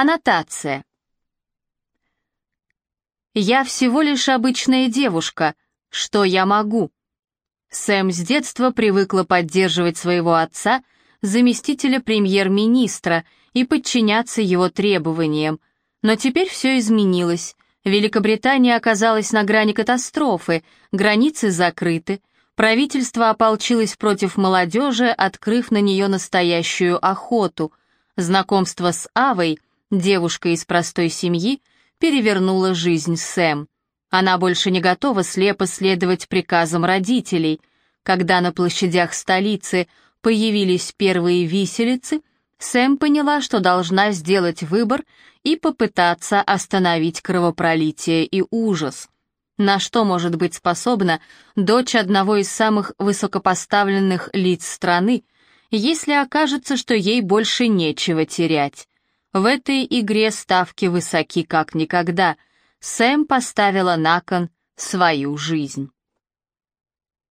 Аннотация. «Я всего лишь обычная девушка. Что я могу?» Сэм с детства привыкла поддерживать своего отца, заместителя премьер-министра, и подчиняться его требованиям. Но теперь все изменилось. Великобритания оказалась на грани катастрофы, границы закрыты, правительство ополчилось против молодежи, открыв на нее настоящую охоту. Знакомство с Авой, девушкой из простой семьи, перевернуло жизнь Сэм. Она больше не готова слепо следовать приказам родителей. Когда на площадях столицы появились первые виселицы, Сэм поняла, что должна сделать выбор и попытаться остановить кровопролитие и ужас. На что может быть способна дочь одного из самых высокопоставленных лиц страны, если окажется, что ей больше нечего терять? В этой игре ставки высоки как никогда. Сэм поставила на кон свою жизнь.